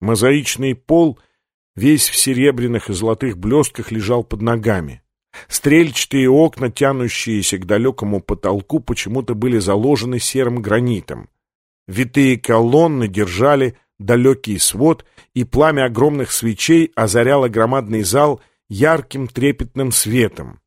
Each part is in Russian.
Мозаичный пол, весь в серебряных и золотых блестках, лежал под ногами. Стрельчатые окна, тянущиеся к далекому потолку, почему-то были заложены серым гранитом. Витые колонны держали далекий свод, и пламя огромных свечей озаряло громадный зал ярким трепетным светом.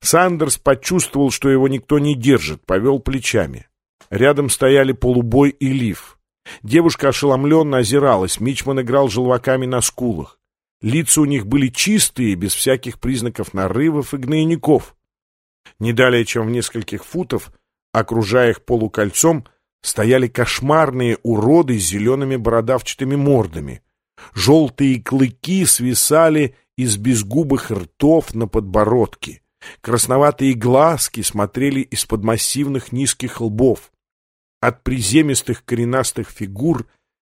Сандерс почувствовал, что его никто не держит, повел плечами. Рядом стояли полубой и лиф. Девушка ошеломленно озиралась, Мичман играл желваками на скулах. Лица у них были чистые, без всяких признаков нарывов и гнойников. Не далее, чем в нескольких футов, окружая их полукольцом, стояли кошмарные уроды с зелеными бородавчатыми мордами. Желтые клыки свисали из безгубых ртов на подбородке. Красноватые глазки смотрели из-под массивных низких лбов. От приземистых коренастых фигур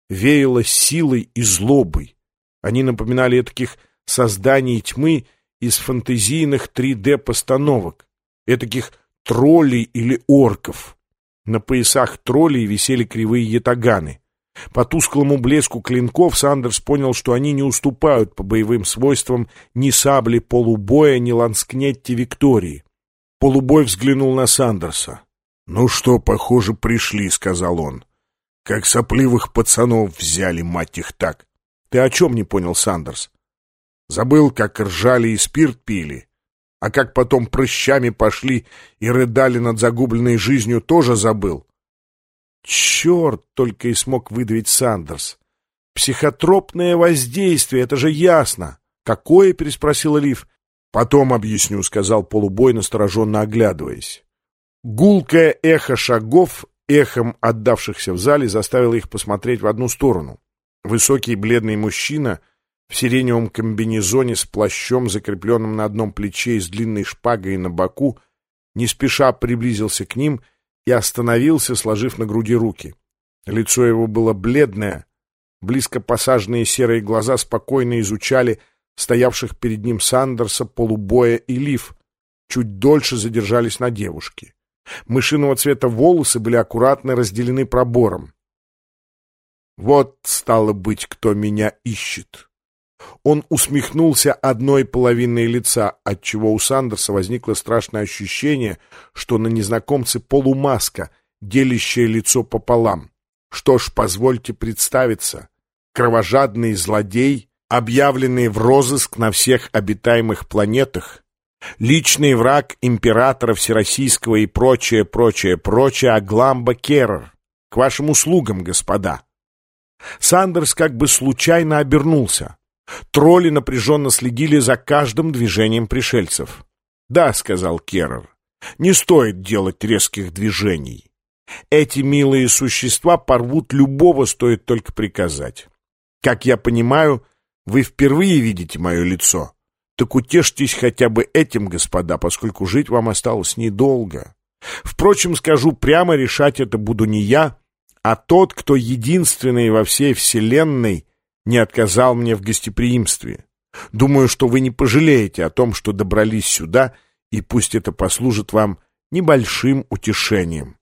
веяло силой и злобой. Они напоминали таких созданий тьмы из фантазийных 3D-постановок, этаких троллей или орков. На поясах троллей висели кривые ятаганы. По тусклому блеску клинков Сандерс понял, что они не уступают по боевым свойствам ни сабли полубоя, ни ланскнетти Виктории. Полубой взглянул на Сандерса. «Ну что, похоже, пришли», — сказал он. «Как сопливых пацанов взяли, мать их так. Ты о чем не понял, Сандерс? Забыл, как ржали и спирт пили? А как потом прыщами пошли и рыдали над загубленной жизнью, тоже забыл? Черт, только и смог выдавить Сандерс. Психотропное воздействие, это же ясно. Какое, переспросил Лив. Потом объясню, сказал полубой, настороженно оглядываясь. Гулкое эхо шагов, эхом отдавшихся в зале, заставило их посмотреть в одну сторону. Высокий бледный мужчина в сиреневом комбинезоне с плащом, закрепленным на одном плече и с длинной шпагой на боку, не спеша приблизился к ним и остановился, сложив на груди руки. Лицо его было бледное, близко посаженные серые глаза спокойно изучали стоявших перед ним Сандерса, Полубоя и Лив, чуть дольше задержались на девушке. Мышиного цвета волосы были аккуратно разделены пробором. Вот, стало быть, кто меня ищет. Он усмехнулся одной половиной лица, отчего у Сандерса возникло страшное ощущение, что на незнакомце полумаска, делящее лицо пополам. Что ж, позвольте представиться. Кровожадный злодей, объявленный в розыск на всех обитаемых планетах, личный враг императора Всероссийского и прочее, прочее, прочее, Агламба Керрер. К вашим услугам, господа. Сандерс как бы случайно обернулся. Тролли напряженно следили за каждым движением пришельцев. «Да», — сказал Керрер, — «не стоит делать резких движений. Эти милые существа порвут любого, стоит только приказать. Как я понимаю, вы впервые видите мое лицо. Так утешьтесь хотя бы этим, господа, поскольку жить вам осталось недолго. Впрочем, скажу прямо, решать это буду не я, а тот, кто единственный во всей вселенной не отказал мне в гостеприимстве. Думаю, что вы не пожалеете о том, что добрались сюда, и пусть это послужит вам небольшим утешением.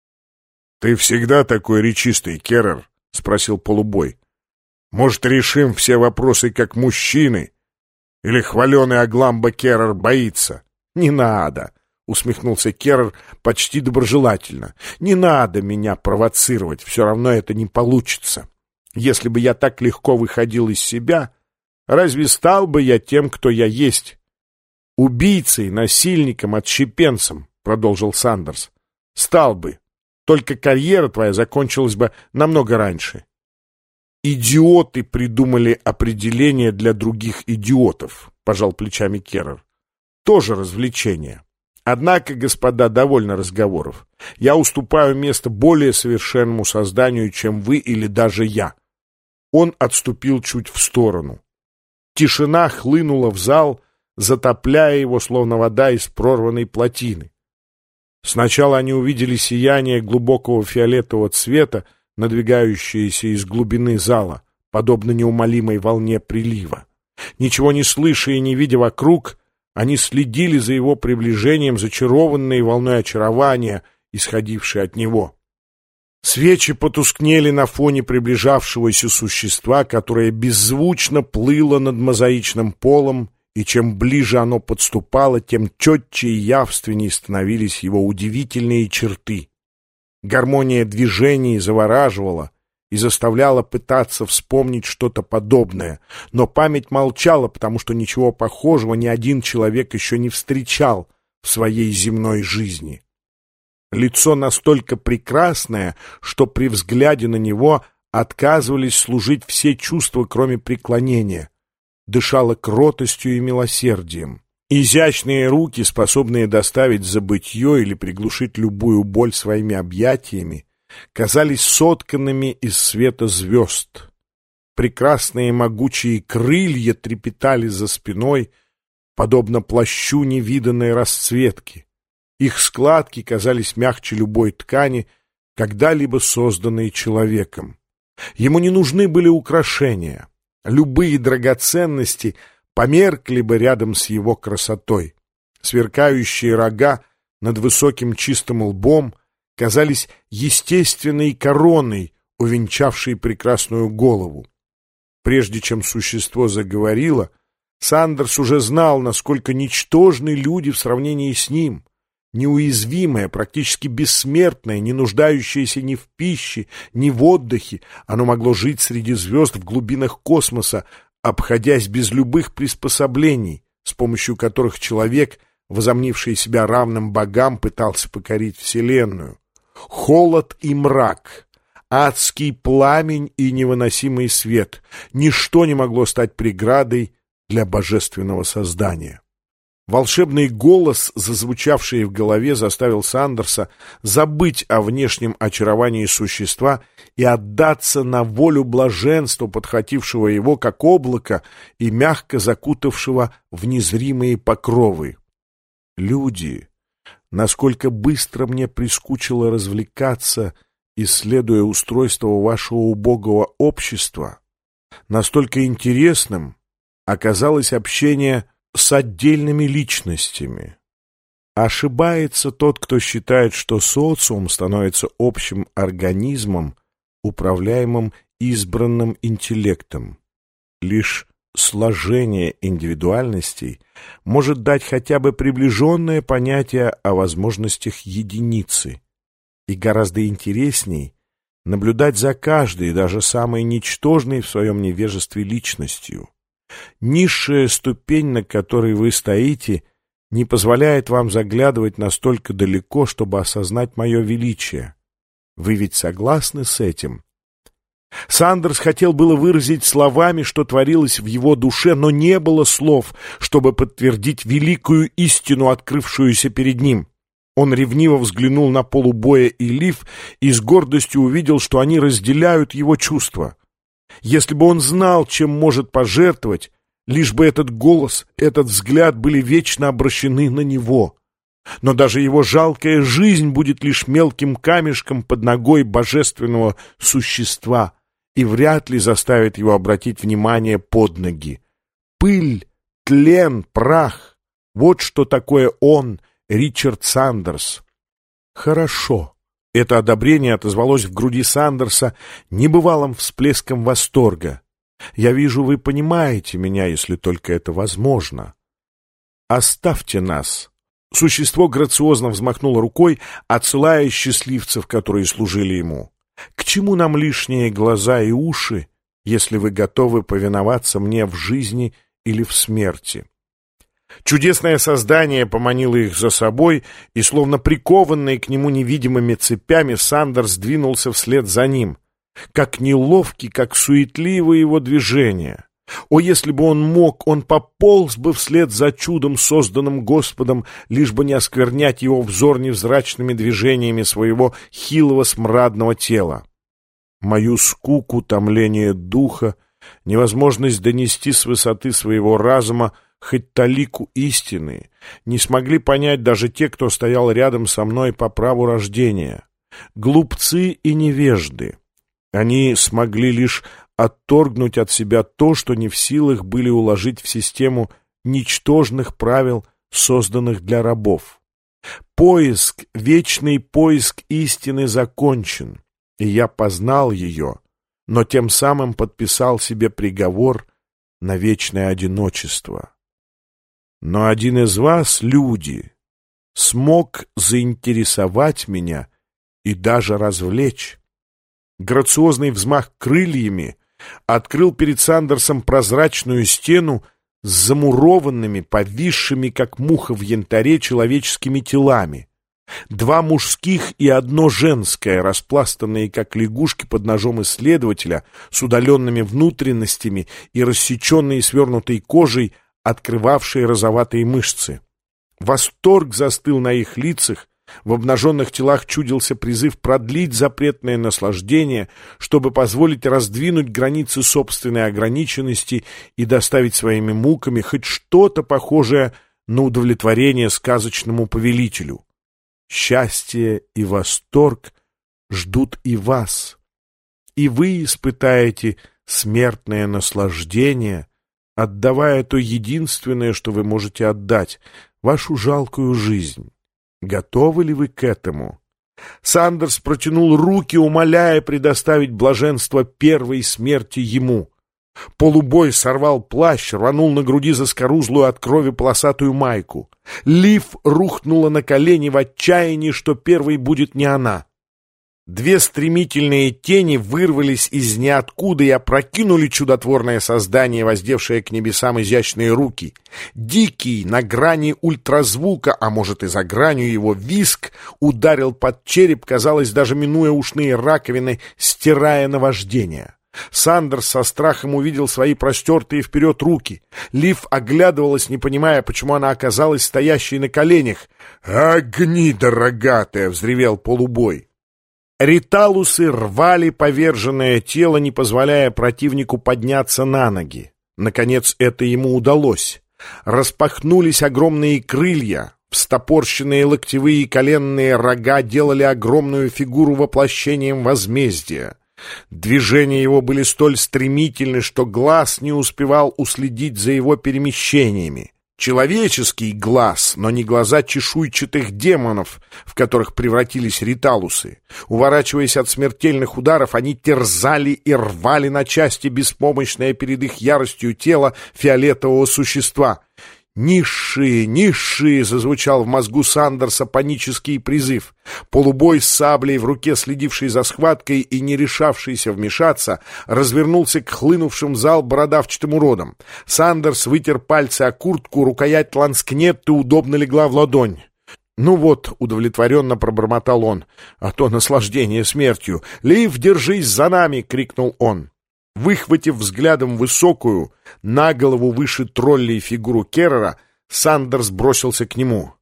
— Ты всегда такой речистый, Керрер? — спросил полубой. — Может, решим все вопросы как мужчины? Или хваленый Агламба Керрер боится? — Не надо усмехнулся Керр почти доброжелательно. «Не надо меня провоцировать, все равно это не получится. Если бы я так легко выходил из себя, разве стал бы я тем, кто я есть? Убийцей, насильником, отщепенцем», — продолжил Сандерс. «Стал бы. Только карьера твоя закончилась бы намного раньше». «Идиоты придумали определение для других идиотов», — пожал плечами Керрер. «Тоже развлечение». Однако, господа, довольно разговоров. Я уступаю место более совершенному созданию, чем вы или даже я. Он отступил чуть в сторону. Тишина хлынула в зал, затопляя его, словно вода из прорванной плотины. Сначала они увидели сияние глубокого фиолетового цвета, надвигающееся из глубины зала, подобно неумолимой волне прилива. Ничего не слыша и не видя вокруг, они следили за его приближением, зачарованные волной очарования, исходившей от него. Свечи потускнели на фоне приближавшегося существа, которое беззвучно плыло над мозаичным полом, и чем ближе оно подступало, тем четче и явственнее становились его удивительные черты. Гармония движений завораживала и заставляла пытаться вспомнить что-то подобное, но память молчала, потому что ничего похожего ни один человек еще не встречал в своей земной жизни. Лицо настолько прекрасное, что при взгляде на него отказывались служить все чувства, кроме преклонения. Дышало кротостью и милосердием. Изящные руки, способные доставить забытье или приглушить любую боль своими объятиями, казались сотканными из света звезд. Прекрасные могучие крылья трепетали за спиной, подобно плащу невиданной расцветки. Их складки казались мягче любой ткани, когда-либо созданной человеком. Ему не нужны были украшения. Любые драгоценности померкли бы рядом с его красотой. Сверкающие рога над высоким чистым лбом казались естественной короной, увенчавшей прекрасную голову. Прежде чем существо заговорило, Сандерс уже знал, насколько ничтожны люди в сравнении с ним неуязвимое, практически бессмертное, не нуждающееся ни в пище, ни в отдыхе, оно могло жить среди звезд в глубинах космоса, обходясь без любых приспособлений, с помощью которых человек, возомнивший себя равным богам, пытался покорить Вселенную. Холод и мрак, адский пламень и невыносимый свет — ничто не могло стать преградой для божественного создания. Волшебный голос, зазвучавший в голове, заставил Сандерса забыть о внешнем очаровании существа и отдаться на волю блаженства, подхватившего его, как облако, и мягко закутавшего в незримые покровы. Люди, насколько быстро мне прискучило развлекаться, исследуя устройство вашего убогого общества, настолько интересным оказалось общение с отдельными личностями. Ошибается тот, кто считает, что социум становится общим организмом, управляемым избранным интеллектом. Лишь сложение индивидуальностей может дать хотя бы приближенное понятие о возможностях единицы. И гораздо интересней наблюдать за каждой, даже самой ничтожной в своем невежестве личностью. Низшая ступень, на которой вы стоите, не позволяет вам заглядывать настолько далеко, чтобы осознать мое величие. Вы ведь согласны с этим? Сандерс хотел было выразить словами, что творилось в его душе, но не было слов, чтобы подтвердить великую истину, открывшуюся перед ним. Он ревниво взглянул на полубоя и Лив и с гордостью увидел, что они разделяют его чувства. Если бы он знал, чем может пожертвовать, лишь бы этот голос, этот взгляд были вечно обращены на него. Но даже его жалкая жизнь будет лишь мелким камешком под ногой божественного существа и вряд ли заставит его обратить внимание под ноги. Пыль, тлен, прах — вот что такое он, Ричард Сандерс. Хорошо. Это одобрение отозвалось в груди Сандерса небывалым всплеском восторга. «Я вижу, вы понимаете меня, если только это возможно. Оставьте нас». Существо грациозно взмахнуло рукой, отсылая счастливцев, которые служили ему. «К чему нам лишние глаза и уши, если вы готовы повиноваться мне в жизни или в смерти?» Чудесное создание поманило их за собой, и, словно прикованный к нему невидимыми цепями, Сандерс двинулся вслед за ним. Как неловки, как суетливые его движения. О, если бы он мог, он пополз бы вслед за чудом, созданным Господом, лишь бы не осквернять его взор невзрачными движениями своего хилого смрадного тела. Мою скуку, томление духа, невозможность донести с высоты своего разума хоть талику истины, не смогли понять даже те, кто стоял рядом со мной по праву рождения. Глупцы и невежды. Они смогли лишь отторгнуть от себя то, что не в силах были уложить в систему ничтожных правил, созданных для рабов. Поиск, вечный поиск истины закончен. и я познал ее, но тем самым подписал себе приговор на вечное одиночество. Но один из вас, люди, смог заинтересовать меня и даже развлечь. Грациозный взмах крыльями открыл перед Сандерсом прозрачную стену с замурованными, повисшими, как муха в янтаре, человеческими телами. Два мужских и одно женское, распластанные, как лягушки под ножом исследователя, с удаленными внутренностями и рассеченные свернутой кожей, открывавшие розоватые мышцы. Восторг застыл на их лицах, в обнаженных телах чудился призыв продлить запретное наслаждение, чтобы позволить раздвинуть границы собственной ограниченности и доставить своими муками хоть что-то похожее на удовлетворение сказочному повелителю. Счастье и восторг ждут и вас, и вы испытаете смертное наслаждение, отдавая то единственное, что вы можете отдать — вашу жалкую жизнь. Готовы ли вы к этому? Сандерс протянул руки, умоляя предоставить блаженство первой смерти ему. Полубой сорвал плащ, рванул на груди заскорузлую от крови полосатую майку. Лив рухнула на колени в отчаянии, что первой будет не она. Две стремительные тени вырвались из ниоткуда и опрокинули чудотворное создание, воздевшее к небесам изящные руки. Дикий, на грани ультразвука, а может и за гранью его, виск ударил под череп, казалось, даже минуя ушные раковины, стирая наваждение. Сандерс со страхом увидел свои простертые вперед руки. Лив оглядывалась, не понимая, почему она оказалась стоящей на коленях. «Огни, дорогатая!» — взревел полубой. Риталусы рвали поверженное тело, не позволяя противнику подняться на ноги. Наконец это ему удалось. Распахнулись огромные крылья, встопорщенные локтевые и коленные рога делали огромную фигуру воплощением возмездия. Движения его были столь стремительны, что глаз не успевал уследить за его перемещениями. Человеческий глаз, но не глаза чешуйчатых демонов, в которых превратились риталусы. Уворачиваясь от смертельных ударов, они терзали и рвали на части беспомощное перед их яростью тело фиолетового существа — «Низшие, низшие!» — зазвучал в мозгу Сандерса панический призыв. Полубой с саблей в руке, следивший за схваткой и не решавшийся вмешаться, развернулся к хлынувшим в зал бородавчатым уродам. Сандерс вытер пальцы о куртку, рукоять ланскнетты удобно легла в ладонь. «Ну вот», — удовлетворенно пробормотал он, — «а то наслаждение смертью! Лив, держись за нами!» — крикнул он. Выхватив взглядом высокую, на голову выше троллей фигуру Керрера, Сандерс бросился к нему.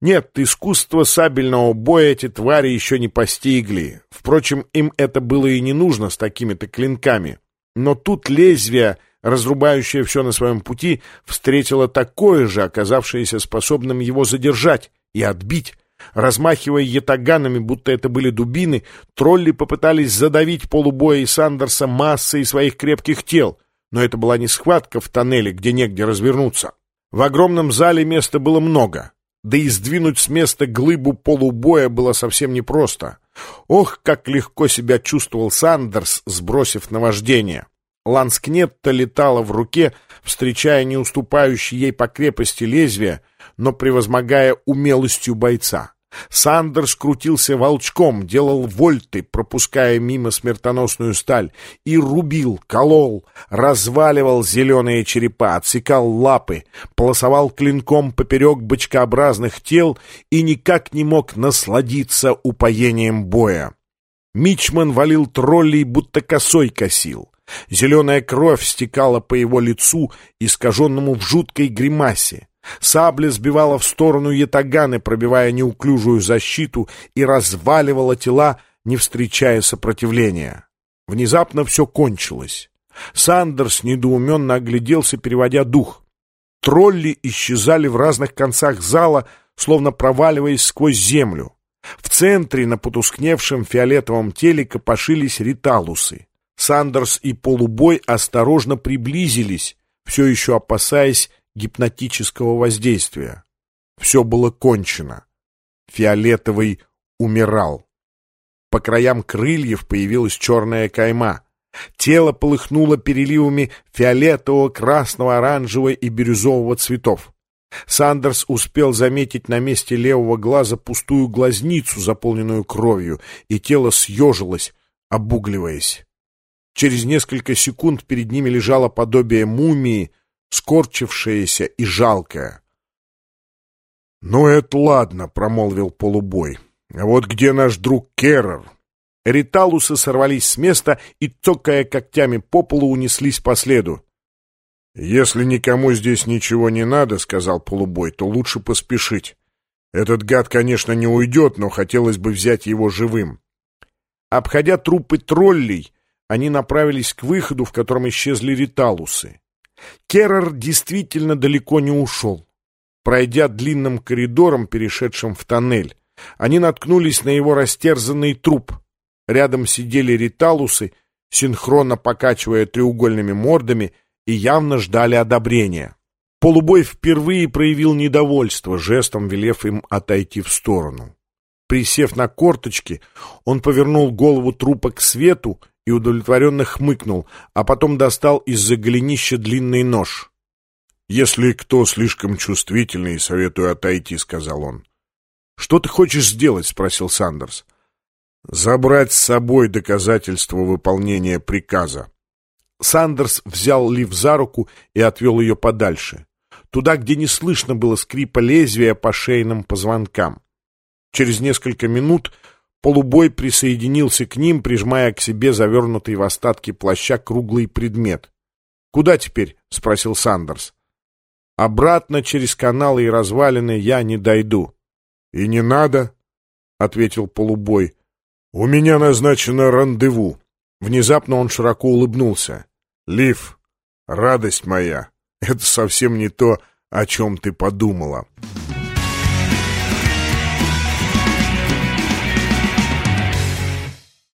Нет, искусство сабельного боя эти твари еще не постигли. Впрочем, им это было и не нужно с такими-то клинками. Но тут лезвие, разрубающее все на своем пути, встретило такое же, оказавшееся способным его задержать и отбить. Размахивая ятаганами, будто это были дубины, тролли попытались задавить полубоя и Сандерса массой своих крепких тел. Но это была не схватка в тоннеле, где негде развернуться. В огромном зале места было много. Да и сдвинуть с места глыбу полубоя было совсем непросто. Ох, как легко себя чувствовал Сандерс, сбросив наваждение. Ланскнетта летала в руке, встречая не уступающий ей по крепости лезвия, но превозмогая умелостью бойца. Сандерс крутился волчком, делал вольты, пропуская мимо смертоносную сталь, и рубил, колол, разваливал зеленые черепа, отсекал лапы, полосовал клинком поперек бочкообразных тел и никак не мог насладиться упоением боя. Мичман валил троллей, будто косой косил. Зеленая кровь стекала по его лицу, искаженному в жуткой гримасе. Сабля сбивала в сторону ятаганы, пробивая неуклюжую защиту, и разваливала тела, не встречая сопротивления. Внезапно все кончилось. Сандерс недоуменно огляделся, переводя дух. Тролли исчезали в разных концах зала, словно проваливаясь сквозь землю. В центре на потускневшем фиолетовом теле копошились риталусы. Сандерс и полубой осторожно приблизились, все еще опасаясь гипнотического воздействия. Все было кончено. Фиолетовый умирал. По краям крыльев появилась черная кайма. Тело полыхнуло переливами фиолетового, красного, оранжевого и бирюзового цветов. Сандерс успел заметить на месте левого глаза пустую глазницу, заполненную кровью, и тело съежилось, обугливаясь. Через несколько секунд перед ними лежало подобие мумии, скорчившееся и жалкое. «Ну, это ладно», — промолвил полубой. «А вот где наш друг Керрер?» Риталусы сорвались с места и, цокая когтями по полу, унеслись по следу. «Если никому здесь ничего не надо, — сказал полубой, — то лучше поспешить. Этот гад, конечно, не уйдет, но хотелось бы взять его живым». Обходя трупы троллей, они направились к выходу, в котором исчезли риталусы. Керрер действительно далеко не ушел. Пройдя длинным коридором, перешедшим в тоннель, они наткнулись на его растерзанный труп. Рядом сидели риталусы, синхронно покачивая треугольными мордами, и явно ждали одобрения. Полубой впервые проявил недовольство, жестом велев им отойти в сторону. Присев на корточки, он повернул голову трупа к свету и удовлетворенно хмыкнул, а потом достал из-за голенища длинный нож. «Если кто слишком чувствительный, советую отойти», — сказал он. «Что ты хочешь сделать?» — спросил Сандерс. «Забрать с собой доказательства выполнения приказа». Сандерс взял Лив за руку и отвел ее подальше, туда, где не слышно было скрипа лезвия по шейным позвонкам. Через несколько минут полубой присоединился к ним, прижимая к себе завернутый в остатки плаща круглый предмет. «Куда теперь?» — спросил Сандерс. Обратно через каналы и развалины я не дойду. — И не надо, — ответил полубой. — У меня назначено рандеву. Внезапно он широко улыбнулся. — Лив, радость моя, это совсем не то, о чем ты подумала. —